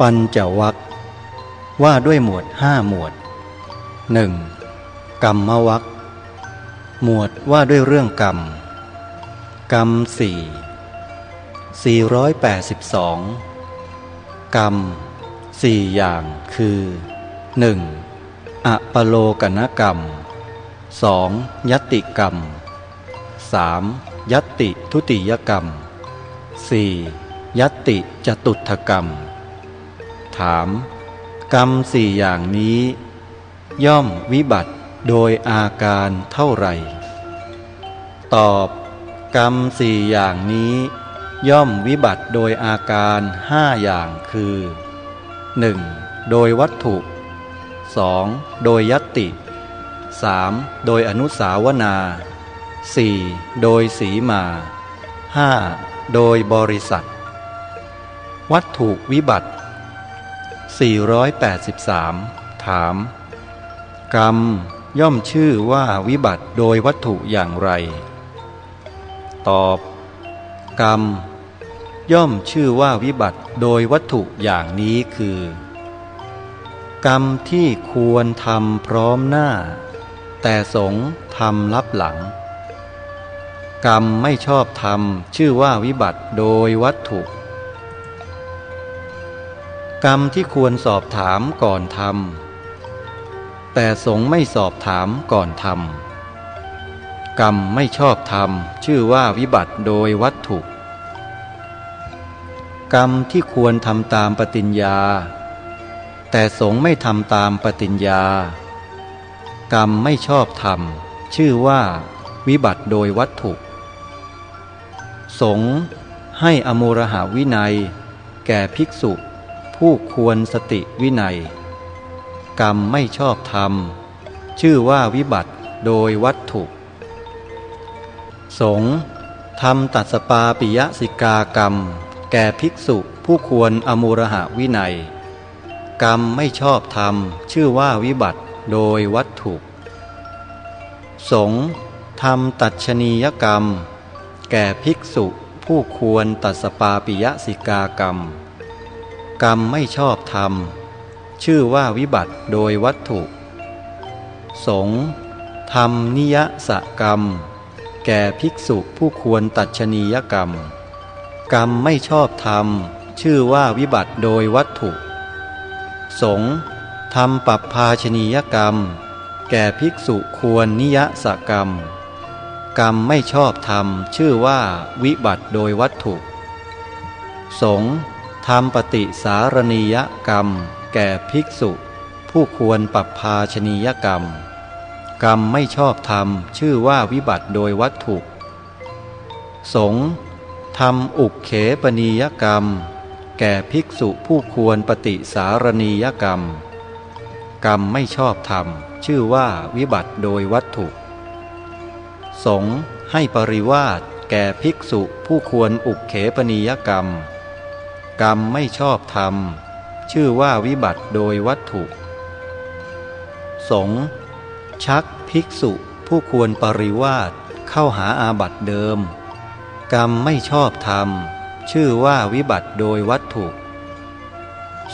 ปัญจวัคว่าด้วยหมวดห้าหมวดหนึ่งกรรมวัคหมวดว่าด้วยเรื่องกรรม กรรมสี่สี่ร้อยแปดสิบสองกรรมสี่อย่างคือ 1. อะปโลกนกรรม 2. ยติกรรม 3. ยติทุติยกรรม 4. ยติจตุถกรรม ถาม กรรมสี่อย่างนี้ ย่อมวิบัติโดยอาการเท่าไหร่ ตอบ กรรมสี่อย่างนี้ ย่อมวิบัติโดยอาการห้าอย่างคือ 1. โดยวัตถุ 2. โดยยติ 3. โดยอนุสาวนา 4. โดยสีมา 5. โดยบริษัท วัตถุวิบัติ 483 ถาม กรรมย่อมชื่อว่าวิบัติโดยวัตถุอย่างไร ตอบ กรรม ย่อมชื่อว่าวิบัติโดยวัตถุอย่างนี้คือ กรรมที่ควรทำพร้อมหน้า แต่สงทำลับหลัง กรรมไม่ชอบทำชื่อว่าวิบัติโดยวัตถุ กรรมที่ควรสอบถามก่อนทำแต่สงไม่สอบถามก่อนทำกรรมไม่ชอบทำชื่อว่าวิบัติโดยวัตถุ กรรมที่ควรทำตามปฏิญญา แต่สงไม่ทำตามปฏิญญา กรรมไม่ชอบทำชื่อว่าวิบัติโดยวัตถุ สงให้อโมรหาวินัย แก่ภิกษุ ผู้ควรสติวินัย กรรมไม่ชอบธรรม ชื่อว่าวิบัติโดยวัตถุสงทำตัดสปาปิยสิกากรรม แก่ภิกษุผู้ควรอโมรหาวินัย กรรมไม่ชอบธรรม ชื่อว่าวิบัติโดยวัตถุสงทำตัดชนียกรรม แก่ภิกษุผู้ควรตัดสปาปิยสิกากรรม กรรมไม่ชอบธรรม ชื่อว่าวิบัติโดยวัตถุ สงทำนิยสกรรม แก่ภิกษุผู้ควรตัดชนียกรรม กรรมไม่ชอบธรรม ชื่อว่าวิบัติโดยวัตถุ สงทำปัปภาชนียกรรม แก่ภิกษุควรนิยสกรรม กรรมไม่ชอบธรรม ชื่อว่าวิบัติโดยวัตถุ สง ทำปฏิสารณียกรรม แก่ภิกษุ ผู้ควรปัปภาชนียกรรม กรรมไม่ชอบธรรมชื่อว่าวิบัติโดยวัตถุสงทำอุกเขปนียกรรม แก่ภิกษุผู้ควรปฏิสารณียกรรม กรรมไม่ชอบธรรมชื่อว่าวิบัติโดยวัตถุสงให้ปริวาสแก่ภิกษุผู้ควรอุกเขปนียกรรม กรรมไม่ชอบธรรม ชื่อว่าวิบัติโดยวัตถุ สงชักภิกษุผู้ควรปริวาสเข้าหาอาบัติเดิม กรรมไม่ชอบธรรม ชื่อว่าวิบัติโดยวัตถุ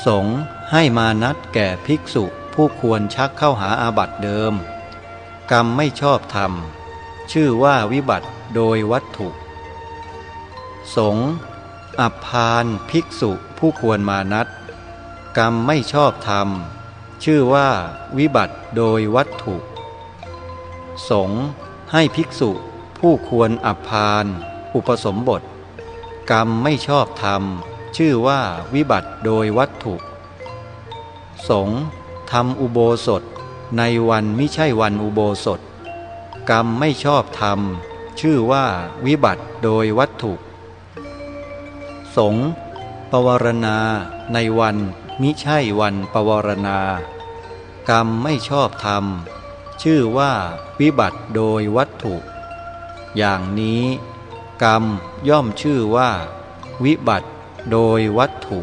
สงให้มานัดแก่ภิกษุผู้ควรชักเข้าหาอาบัติเดิม กรรมไม่ชอบธรรม ชื่อว่าวิบัติโดยวัตถุ สง อับพานภิกษุผู้ควรมานัดกรรมไม่ชอบธรรม ชื่อว่าวิบัติโดยวัตถุ สงให้ภิกษุผู้ควรอับพาน อุปสมบท กรรมไม่ชอบธรรม ชื่อว่าวิบัติโดยวัตถุ สงทำอุโบสถในวันมิใช่วันอุโบสถ กรรมไม่ชอบธรรม ชื่อว่าวิบัติโดยวัตถุ สงปวารณา ในวันมิใช่วันปวารณา กรรมไม่ชอบธรรม ชื่อว่าวิบัติโดยวัตถุ อย่างนี้ กรรมย่อมชื่อว่า วิบัติโดยวัตถุ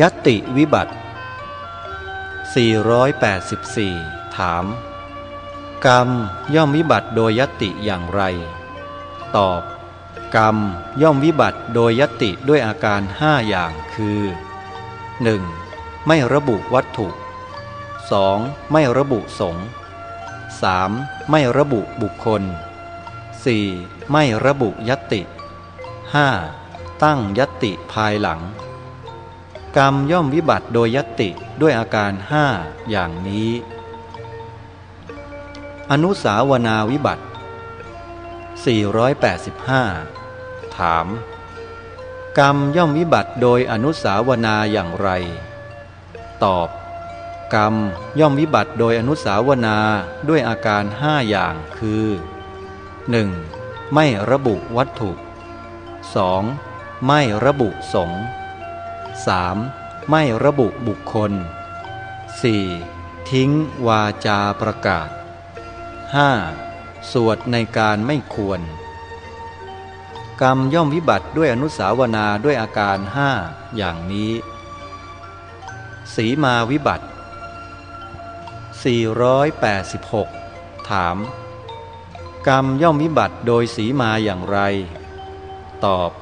ยติวิบัติ 484 ถาม กรรมย่อมวิบัติโดยยติอย่างไร ตอบ กรรมย่อมวิบัติโดยยติด้วยอาการห้าอย่างคือ 1. ไม่ระบุวัตถุ 2. ไม่ระบุสงฆ์ 3. ไม่ระบุบุคคล 4. ไม่ระบุยติ 5. ตั้งยติภายหลัง กรรมย่อมวิบัติโดยยติด้วยอาการห้าอย่างนี้ อนุสาวนาวิบัติ 485 ถาม กรรมย่อมวิบัติโดยอนุสาวนาอย่างไร ตอบ กรรมย่อมวิบัติโดยอนุสาวนาด้วยอาการห้าอย่างคือ 1. ไม่ระบุวัตถุ 2. ไม่ระบุสงฆ์ 3. ไม่ระบุบุคคล 4. ทิ้งวาจาประกาศ 5. สวดในการไม่ควร กรรมย่อมวิบัติด้วยอนุสาวนาด้วยอาการห้าอย่างนี้ สีมาวิบัติ 486 ถาม กรรมย่อมวิบัติโดยสีมาอย่างไร ตอบ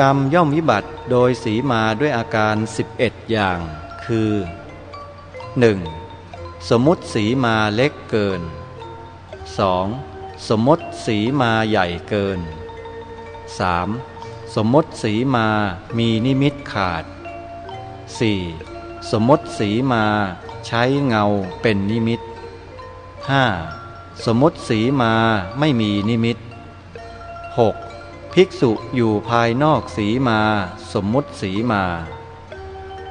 กรรมย่อมวิบัติโดยสีมาด้วยอาการ 11 อย่าง คือ 1. สมมติสีมาเล็กเกิน 2. สมมติสีมาใหญ่เกิน 3. สมมติสีมามีนิมิตขาด 4. สมมติสีมาใช้เงาเป็นนิมิต 5. สมมติสีมาไม่มีนิมิต 6. ภิกษุอยู่ภายนอกสีมาสมมติสีมา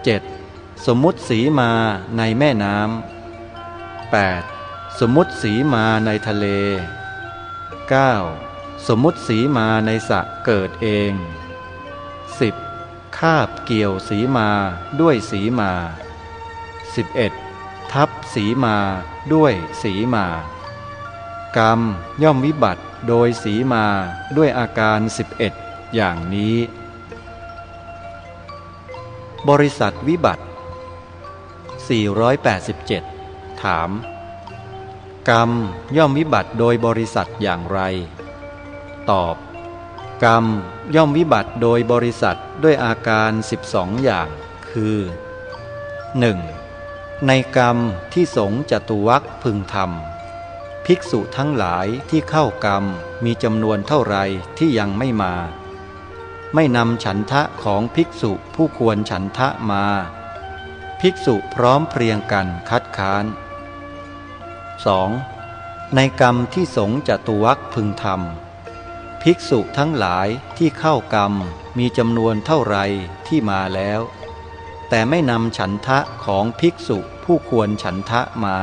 7. สมมติสีมาในแม่น้ำ 8. สมมติสีมาในทะเล 9. สมมติสีมาในสระเกิดเอง 10. คาบเกี่ยวสีมาด้วยสีมา 11. ทับสีมาด้วยสีมา กรรมย่อมวิบัติโดยสีมาด้วยอาการ 11 อย่างนี้ บริษัทวิบัติ 487 ถาม กรรมย่อมวิบัติโดยบริษัทอย่างไร ตอบ กรรมย่อมวิบัติโดยบริษัทด้วยอาการ 12 อย่าง คือ 1. ในกรรมที่สงจตุวักพึงทำภิกษุทั้งหลายที่เข้ากรรมมีจำนวนเท่าไรที่ยังไม่มา ไม่นำฉันทะของภิกษุผู้ควรฉันทะมา ภิกษุพร้อมเพรียงกันคัดค้าน 2. ในกรรมที่สงจตุวักพึงทำภิกษุทั้งหลายที่เข้ากรรมมีจำนวนเท่าไรที่มาแล้ว แต่ไม่นำฉันทะของภิกษุผู้ควรฉันทะมา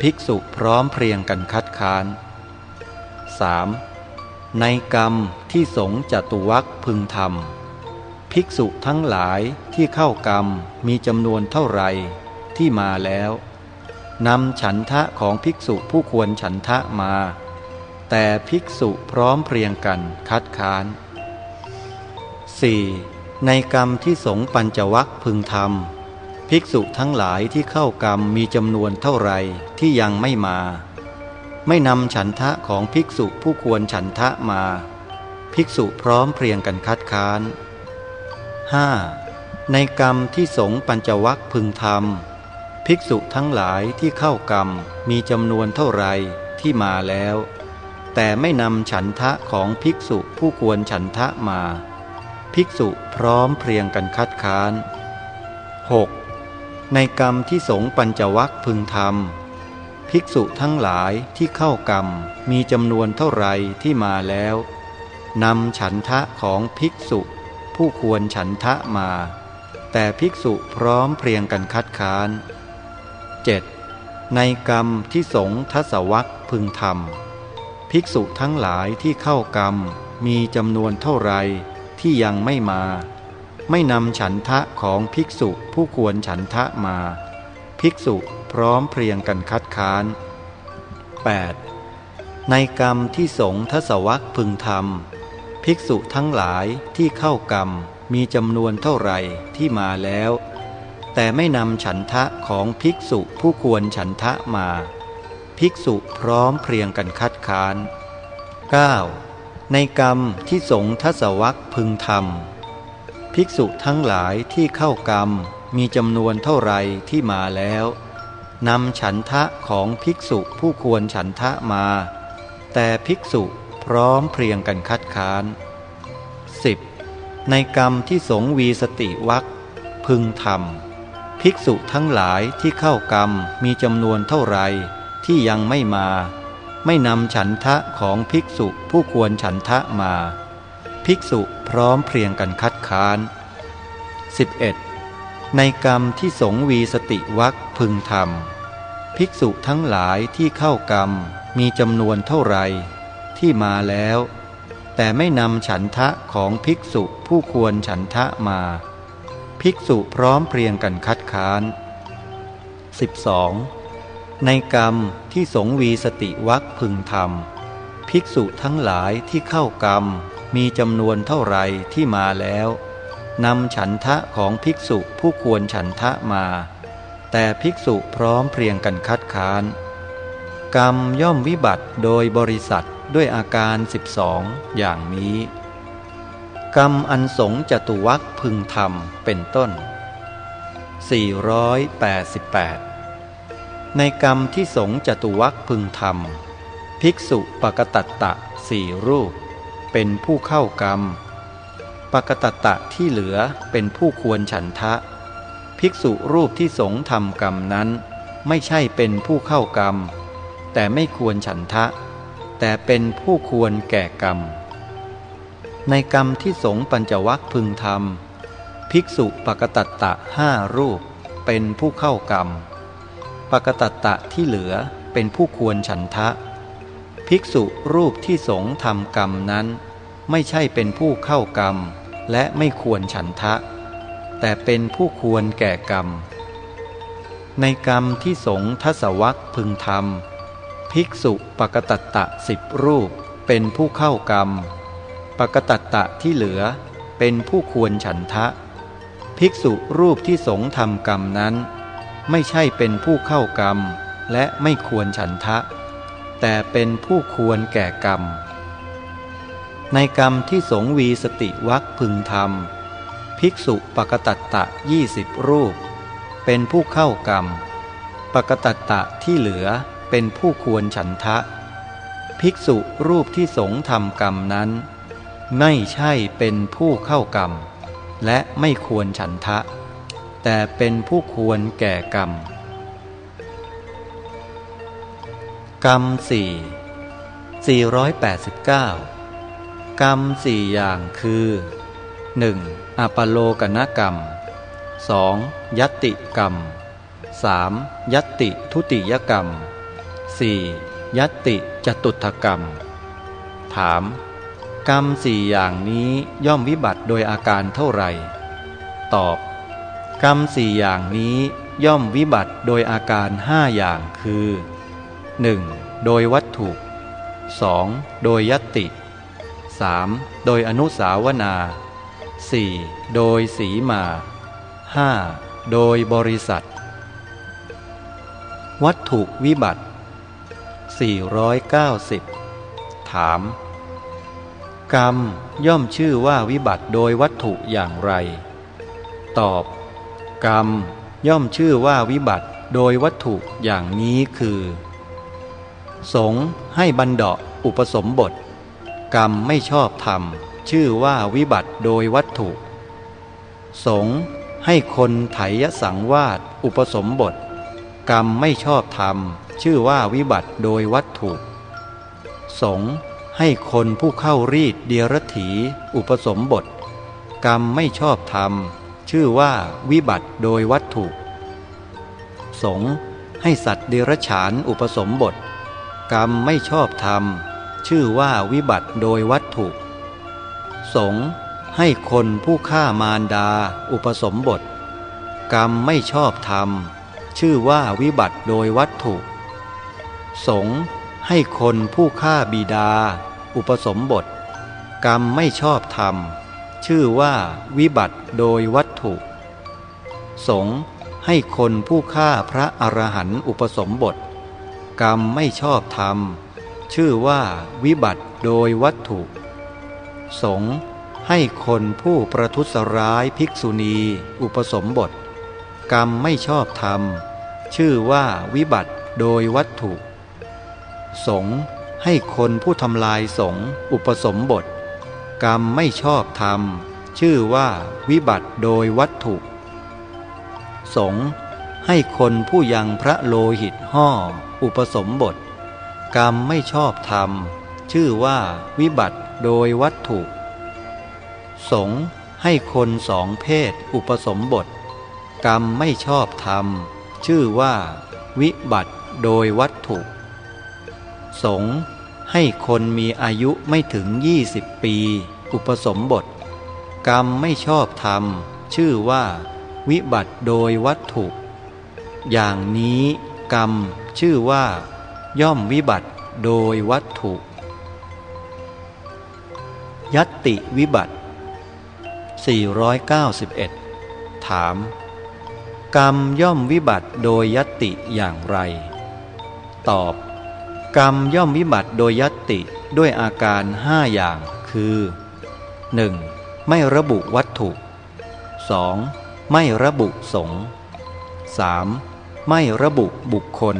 ภิกษุพร้อมเพรียงกันคัดค้าน 3. ในกรรมที่สงจตุวักพึงทำภิกษุทั้งหลายที่เข้ากรรมมีจำนวนเท่าไรที่มาแล้ว นำฉันทะของภิกษุผู้ควรฉันทะมา แต่ภิกษุพร้อมเพรียงกันคัดค้าน 4. ในกรรมที่สงปัญจวัคพึงทำภิกษุทั้งหลายที่เข้ากรรมมีจำนวนเท่าไรที่ยังไม่มา ไม่นำฉันทะของภิกษุผู้ควรฉันทะมา ภิกษุพร้อมเพรียงกันคัดค้าน 5. ในกรรมที่สงปัญจวัคพึงทำ ภิกษุทั้งหลายที่เข้ากรรมมีจำนวนเท่าไรที่มาแล้ว แต่ไม่นำฉันทะของภิกษุผู้ควรฉันทะมา ภิกษุพร้อมเพรียงกันคัดค้าน 6. ในกรรมที่สงปัญจวัคพึงทำภิกษุทั้งหลายที่เข้ากรรมมีจำนวนเท่าไรที่มาแล้วนำฉันทะของภิกษุผู้ควรฉันทะมา แต่ภิกษุพร้อมเพรียงกันคัดค้าน 7. ในกรรมที่สงทศวัคพึงทำภิกษุทั้งหลายที่เข้ากรรมมีจำนวนเท่าไรที่ยังไม่มา ไม่นำฉันทะของภิกษุผู้ควรฉันทะมา ภิกษุพร้อมเพรียงกันคัดค้าน 8. ในกรรมที่สงทศวัคพึงทำภิกษุทั้งหลายที่เข้ากรรมมีจำนวนเท่าไรที่มาแล้ว แต่ไม่นำฉันทะของภิกษุผู้ควรฉันทะมา ภิกษุพร้อมเพรียงกันคัดค้าน 9. ในกรรมที่สงทศวรรษพึงทำภิกษุทั้งหลายที่เข้ากรรมมีจำนวนเท่าไรที่มาแล้วนำฉันทะของภิกษุผู้ควรฉันทะมา แต่ภิกษุพร้อมเพรียงกันคัดค้าน 10. ในกรรมที่สงวีสติวักพึงทำ ภิกษุทั้งหลายที่เข้ากรรมมีจำนวนเท่าไรที่ยังไม่มา ไม่นำฉันทะของภิกษุผู้ควรฉันทะมา ภิกษุพร้อมเพรียงกันคัดค้าน 11. ในกรรมที่สงวีสติวักพึงทำภิกษุทั้งหลายที่เข้ากรรมมีจำนวนเท่าไรที่มาแล้ว แต่ไม่นำฉันทะของภิกษุผู้ควรฉันทะมา ภิกษุพร้อมเพรียงกันคัดค้าน 12. ในกรรมที่สงวีสติวักพึงทำภิกษุทั้งหลายที่เข้ากรรมมีจำนวนเท่าไรที่มาแล้วนำฉันทะของภิกษุผู้ควรฉันทะมา แต่ภิกษุพร้อมเพรียงกันคัดค้าน กรรมย่อมวิบัติโดยบริษัทด้วยอาการ 12 อย่างนี้ กรรมอันสงจตุวักพึงทำเป็นต้น 488 ในกรรมที่สงจตุวักพึงทำภิกษุปกตัตตะสี่รูป เป็นผู้เข้ากรรม ปกตัตตะที่เหลือเป็นผู้ควรฉันทะ ภิกษุรูปที่สงทำกรรมนั้นไม่ใช่เป็นผู้เข้ากรรม แต่ไม่ควรฉันทะ แต่เป็นผู้ควรแก่กรรม ในกรรมที่สงปัญจวัคพึงทำภิกษุปกตัตตะห้ารูป เป็นผู้เข้ากรรม ปกตัตตะที่เหลือเป็นผู้ควรฉันทะ ภิกษุรูปที่สงทำกรรมนั้น ไม่ใช่เป็นผู้เข้ากรรม และไม่ควรฉันทะ แต่เป็นผู้ควรแก่กรรม ในกรรมที่สงทศวัคพึงทำภิกษุปกตัตตะสิบรูปเป็นผู้เข้ากรรม ปกตัตตะที่เหลือเป็นผู้ควรฉันทะ ภิกษุรูปที่สงทำกรรมนั้น ไม่ใช่เป็นผู้เข้ากรรม และไม่ควรฉันทะ แต่เป็นผู้ควรแก่กรรม ในกรรมที่สงวีสติวักพึงทำภิกษุปกตัตตะยี่สิบรูป เป็นผู้เข้ากรรม ปกตัตตะที่เหลือเป็นผู้ควรฉันทะ ภิกษุรูปที่สงทำกรรมนั้น ไม่ใช่เป็นผู้เข้ากรรม และไม่ควรฉันทะ แต่เป็นผู้ควรแก่กรรม กรรมสี่สี่ร้อยแปดสิบเก้ากรรมสี่อย่างคือ 1. อปโลกนกรรม 2. ยติกรรม 3. ยติทุติยกรรม 4. ยัตติจตุถกรรม ถาม กรรมสี่อย่างนี้ย่อมวิบัติโดยอาการเท่าไหร่ ตอบ กรรมสี่อย่างนี้ย่อมวิบัติโดยอาการห้าอย่างคือ 1. โดยวัตถุ 2. โดยยติ 3. โดยอนุสาวนา 4. โดยสีมา 5. โดยบริษัท วัตถุวิบัติ 490 ถาม กรรมย่อมชื่อว่าวิบัติโดยวัตถุอย่างไร ตอบ กรรมย่อมชื่อว่าวิบัติโดยวัตถุอย่างนี้คือ สงให้บันดาอุปสมบท กรรมไม่ชอบธรรม ชื่อว่าวิบัติโดยวัตถุ สงให้คนไถยสังวาสอุปสมบท กรรมไม่ชอบธรรม ชื่อว่าวิบัติโดยวัตถุ สง ให้คนผู้เข้ารีดเดียรถีอุปสมบท กรรมไม่ชอบธรรม ชื่อว่าวิบัติโดยวัตถุ สงให้สัตว์เดรัจฉานอุปสมบท กรรมไม่ชอบธรรม ชื่อว่าวิบัติโดยวัตถุ สงให้คนผู้ฆ่ามารดา อุปสมบท กรรมไม่ชอบธรรม ชื่อว่าวิบัติโดยวัตถุ สงให้คนผู้ฆ่าบิดา อุปสมบท กรรมไม่ชอบธรรม ชื่อว่าวิบัติโดยวัตถุ สงให้คนผู้ฆ่าพระอรหันต์อุปสมบท กรรมไม่ชอบธรรม ชื่อว่าวิบัติโดยวัตถุ สงให้คนผู้ประทุษร้ายภิกษุณี อุปสมบท กรรมไม่ชอบธรรม ชื่อว่าวิบัติโดยวัตถุ สง ให้คนผู้ทำลายสงอุปสมบท กรรมไม่ชอบธรรม ชื่อว่าวิบัติโดยวัตถุสงให้คนผู้ยังพระโลหิตห่ออุปสมบท กรรมไม่ชอบธรรม ชื่อว่าวิบัติโดยวัตถุสงให้คนสองเพศอุปสมบท กรรมไม่ชอบธรรม ชื่อว่า วิบัติโดยวัตถุ สงให้คนมีอายุไม่ถึงยี่สิบปี อุปสมบท กรรมไม่ชอบธรรม ชื่อว่า วิบัติโดยวัตถุ อย่างนี้กรรมชื่อว่า ย่อมวิบัติโดยวัตถุ ยัตติวิบัติ 491 ถาม กรรมย่อมวิบัติโดยยัตติอย่างไร ตอบ กรรมย่อมวิบัติโดยยัตติด้วยอาการห้าอย่างคือ 1. ไม่ระบุวัตถุ 2. ไม่ระบุสงฆ์ 3. ไม่ระบุบุคคล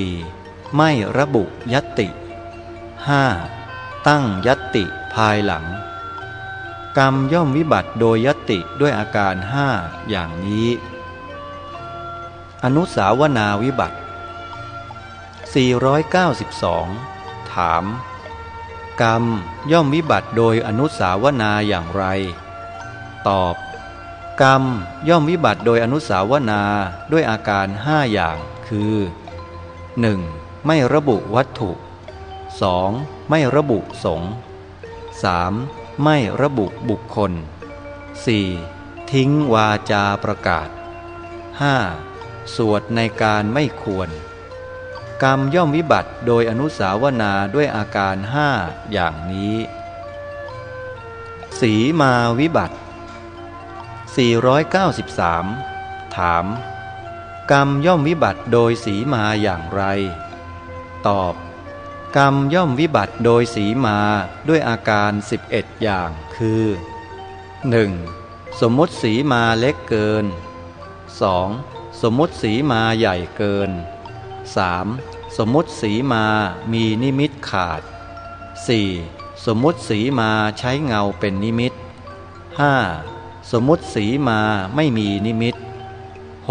4. ไม่ระบุยัตติ 5. ตั้งยัตติภายหลัง กรรมย่อมวิบัติโดยยัตติด้วยอาการห้าอย่างนี้ อนุสาวนาวิบัติ 492 ถาม กรรมย่อมวิบัติโดยอนุสาวนาอย่างไร ตอบ กรรมย่อมวิบัติโดยอนุสาวนาด้วยอาการห้าอย่างคือ 1. ไม่ระบุวัตถุ 2. ไม่ระบุสงฆ์ 3. ไม่ระบุบุคคล 4. ทิ้งวาจาประกาศ 5. สวดในการไม่ควร กรรมย่อมวิบัติโดยอนุสาวนาด้วยอาการห้าอย่างนี้ สีมาวิบัติ 493 ถาม กรรมย่อมวิบัติโดยสีมาอย่างไร ตอบ กรรมย่อมวิบัติโดยสีมาด้วยอาการ 11 อย่างคือ 1. สมมติสีมาเล็กเกิน 2. สมมติสีมาใหญ่เกิน 3. สมมติสีมามีนิมิตขาด 4. สมมติสีมาใช้เงาเป็นนิมิต 5. สมมติสีมาไม่มีนิมิต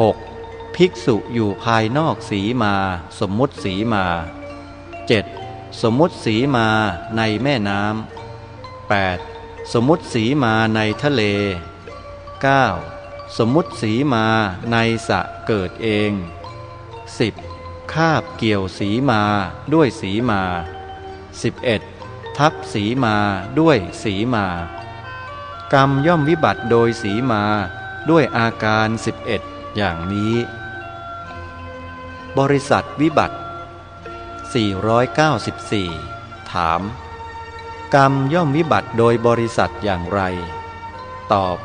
6. ภิกษุอยู่ภายนอกสีมา สมมติสีมา 7. สมมติสีมาในแม่น้ำ 8. สมมติสีมาในทะเล 9. สมมติสีมาในสะเกิดเอง 10. คาบเกี่ยวสีมาด้วยสีมา 11. ทับสีมาด้วยสีมา กรรมย่อมวิบัติโดยสีมาด้วยอาการ 11 อย่างนี้ บริษัทวิบัติ 494 ถาม กรรมย่อมวิบัติโดยบริษัทอย่างไร ตอบ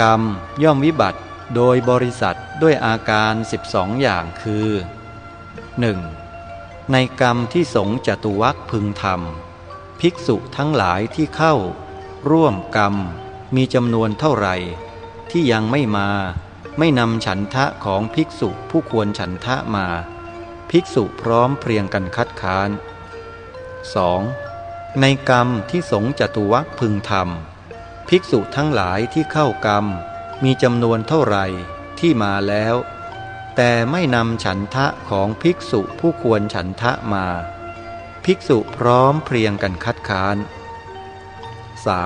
กรรมย่อมวิบัติโดยบริษัทด้วยอาการ 12 อย่างคือ 1. ในกรรมที่สงจตุวักพึงทำภิกษุทั้งหลายที่เข้า ร่วมกรรมมีจำนวนเท่าไหร่ ที่ยังไม่มา ไม่นำฉันทะของภิกษุผู้ควรฉันทะมา ภิกษุพร้อมเพรียงกันคัดค้าน 2. ในกรรมที่สงจตุวักพึงทำภิกษุทั้งหลายที่เข้ากรรม มีจำนวนเท่าไหร่ที่มาแล้ว แต่ไม่นำฉันทะของภิกษุผู้ควรฉันทะมา ภิกษุพร้อมเพรียงกันคัดค้าน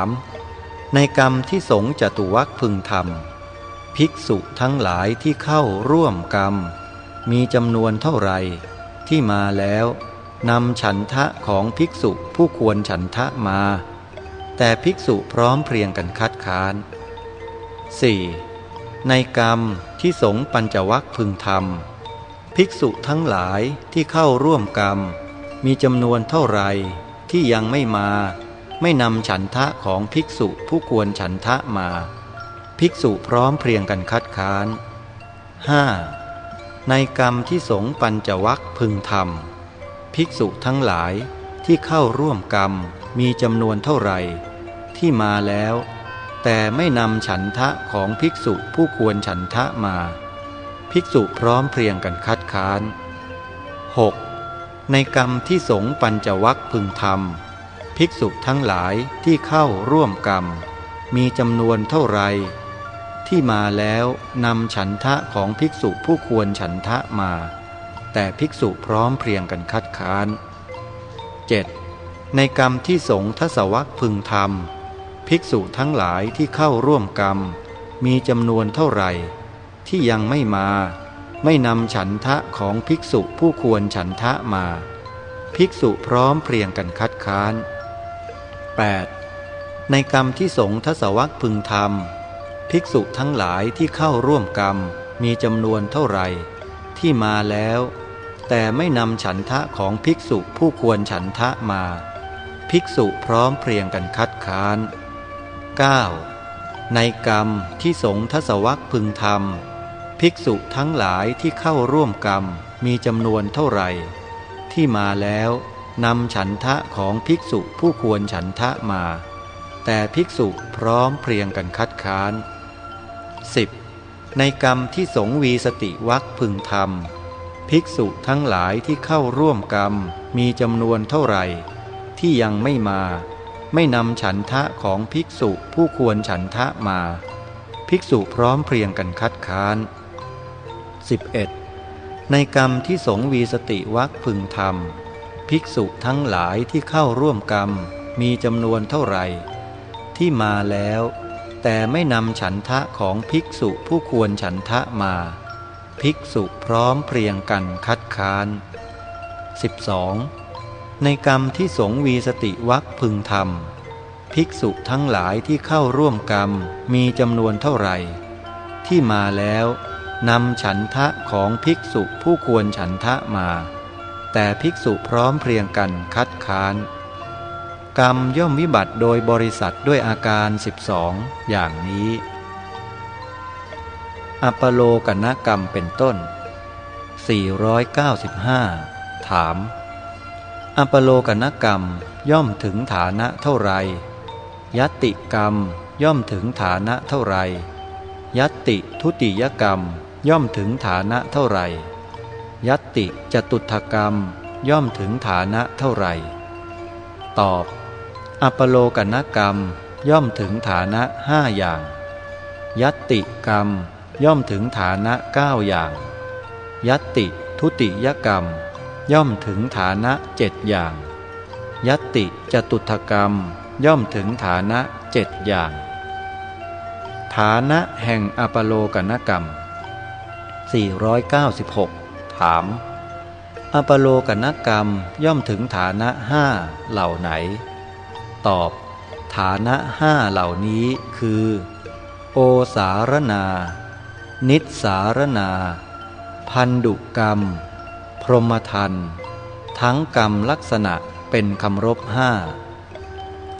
3. ในกรรมที่สงจตุวักพึงทำภิกษุทั้งหลายที่เข้าร่วมกรรม มีจำนวนเท่าไหร่ที่มาแล้วนำฉันทะของภิกษุผู้ควรฉันทะมา แต่ภิกษุพร้อมเพรียงกันคัดค้าน 4. ในกรรมที่สงปัญจวัคพึงทำภิกษุทั้งหลายที่เข้าร่วมกรรม มีจำนวนเท่าไรที่ยังไม่มา ไม่นำฉันทะของภิกษุผู้ควรฉันทะมา ภิกษุพร้อมเพรียงกันคัดค้าน 5. ในกรรมที่สงปัญจวัคพึงทำภิกษุทั้งหลายที่เข้าร่วมกรรมมีจำนวนเท่าไรที่มาแล้ว แต่ไม่นำฉันทะของภิกษุผู้ควรฉันทะมา ภิกษุพร้อมเพรียงกันคัดค้าน 6. ในกรรมที่สงปัญจวัคพึงทำภิกษุทั้งหลายที่เข้าร่วมกรรม มีจำนวนเท่าไร ที่มาแล้วนำฉันทะของภิกษุผู้ควรฉันทะมา แต่ภิกษุพร้อมเพรียงกันคัดค้าน 7. ในกรรมที่สงทศวรรษพึงทำ ภิกษุทั้งหลายที่เข้าร่วมกรรม มีจำนวนเท่าไหร่ ที่ยังไม่มา ไม่นำฉันทะของภิกษุผู้ควรฉันทะมา ภิกษุพร้อมเพรียงกันคัดค้าน 8. ในกรรมที่สงทศวรรษพึงทำภิกษุทั้งหลายที่เข้าร่วมกรรม มีจำนวนเท่าไหร่ ที่มาแล้ว แต่ไม่นำฉันทะของภิกษุผู้ควรฉันทะมา ภิกษุพร้อมเพรียงกันคัดค้าน 9. ในกรรมที่สงทศวรรษพึงทำภิกษุทั้งหลายที่เข้าร่วมกรรมมีจำนวนเท่าไหร่ ที่มาแล้วนำฉันทะของภิกษุผู้ควรฉันทะมา แต่ภิกษุพร้อมเพรียงกันคัดค้าน 10. ในกรรมที่สงวีสติวักพึงทำภิกษุทั้งหลายที่เข้าร่วมกรรมมีจำนวนเท่าไหร่ ที่ยังไม่มา ไม่นำฉันทะของภิกษุผู้ควรฉันทะมา ภิกษุพร้อมเพรียงกันคัดค้าน 11. ในกรรมที่สงวีสติวักพึงทำภิกษุทั้งหลายที่เข้าร่วมกรรมมีจำนวนเท่าไหร่ ที่มาแล้ว แต่ไม่นำฉันทะของภิกษุผู้ควรฉันทะมา ภิกษุพร้อมเพรียงกันคัดค้าน 12. ในกรรมที่สงวีสติวักพึงทำภิกษุทั้งหลายที่เข้าร่วมกรรมมีจำนวนเท่าไหร่ ที่มาแล้วนำฉันทะของภิกษุผู้ควรฉันทะมา แต่ภิกษุพร้อมเพรียงกันคัดค้าน กรรมย่อมวิบัติโดยบริษัทด้วยอาการ 12 อย่างนี้ อัปโลกนกรรมเป็นต้น 495 ถาม อัปโลกนกรรมย่อมถึงฐานะเท่าไรยติกรรมย่อมถึงฐานะเท่าไรยติทุติยกรรมย่อมถึงฐานะเท่าไรยติจตุถกรรมย่อมถึงฐานะเท่าไรตอบ อัปโลกนกรรมย่อมถึงฐานะห้าอย่างยติกรรมย่อมถึงฐานะเก้าอย่างยัตติทุติยกรรม ย่อมถึงฐานะเจ็ดอย่างยัตติจตุถกรรม ย่อมถึงฐานะเจ็ดอย่าง ฐานะแห่งอปโลกนกรรม 496 ถาม อปโลกนกรรมย่อมถึงฐานะห้าเหล่าไหน ตอบ ฐานะห้าเหล่านี้คือ โอสารนา นิสารนา พันดุกรรม พรหมทันทั้งกรรมลักษณะเป็นคำรบห้า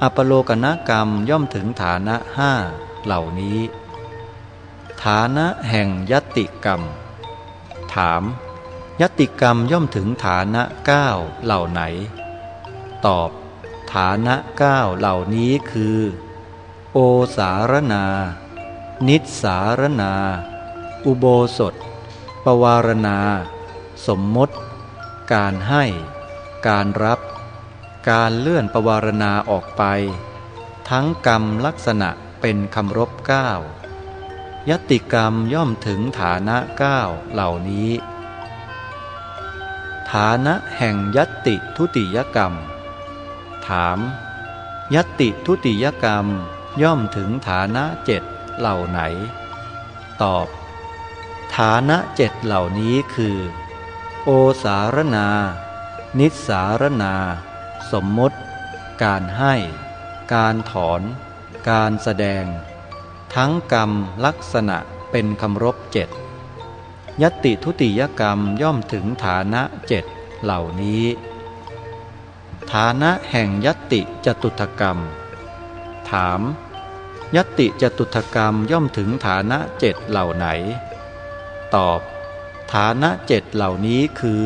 อปโลกนกรรมย่อมถึงฐานะห้าเหล่านี้ ฐานะแห่งยติกรรม ถาม ยติกรรมย่อมถึงฐานะเก้าเหล่าไหน ตอบ ฐานะเก้าเหล่านี้คือ โอสารนา นิสารนา อุโบสถ ปวารณา สมมติ การให้ การรับ การเลื่อนปวารณาออกไป ทั้งกรรมลักษณะเป็นคำรบเก้ายติกรรมย่อมถึงฐานะเก้าเหล่านี้ ฐานะแห่งยติทุติยกรรม ถาม ยติทุติยกรรมย่อมถึงฐานะเจ็ดเหล่าไหน ตอบ ฐานะเจ็ดเหล่านี้คือ โอสารนา นิสารนา สมมติ การให้ การถอน การแสดง ทั้งกรรมลักษณะเป็นคำรบเจ็ดยติทุติยกรรมย่อมถึงฐานะเจ็ดเหล่านี้ ฐานะแห่งยติจตุถกรรม ถาม ยติจตุถกรรมย่อมถึงฐานะเจ็ดเหล่าไหน ตอบ ฐานะเจ็ดเหล่านี้คือ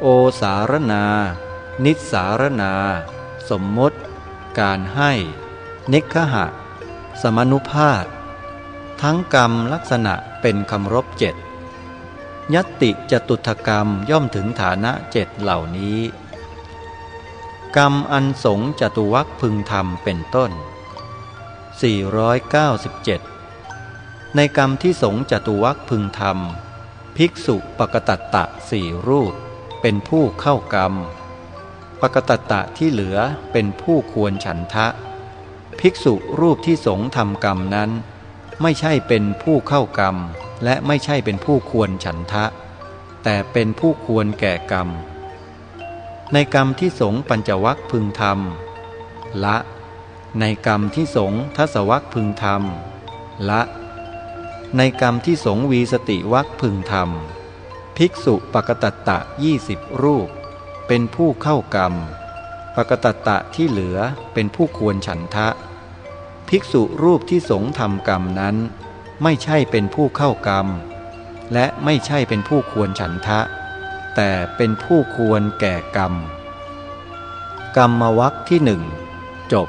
โอสารนา นิสารนา สมมติ การให้นิคหะ สมนุภาพ ทั้งกรรมลักษณะเป็นคำรบเจ็ดยติจตุถกรรมย่อมถึงฐานะเจ็ดเหล่านี้ กรรมอันสงจตุวักพึงทำเป็นต้น 497 ในกรรมที่สงจตุวักพึงทำ ภิกษุปกตัตตะสี่รูป เป็นผู้เข้ากรรม ปกตัตตะที่เหลือเป็นผู้ควรฉันทะ ภิกษุรูปที่สงทำกรรมนั้น ไม่ใช่เป็นผู้เข้ากรรม และไม่ใช่เป็นผู้ควรฉันทะ แต่เป็นผู้ควรแก่กรรม ในกรรมที่สงปัญจวัคพึงทำละ ในกรรมที่สงทศวัคพึงทำละ ในกรรมที่สงวีสติวัคพึงทำภิกษุปกตัตตะยี่สิบรูป เป็นผู้เข้ากรรม ปกตัตตะที่เหลือเป็นผู้ควรฉันทะ ภิกษุรูปที่สงทำกรรมนั้น ไม่ใช่เป็นผู้เข้ากรรม และไม่ใช่เป็นผู้ควรฉันทะ แต่เป็นผู้ควรแก่กรรม กรรมวักที่หนึ่งจบ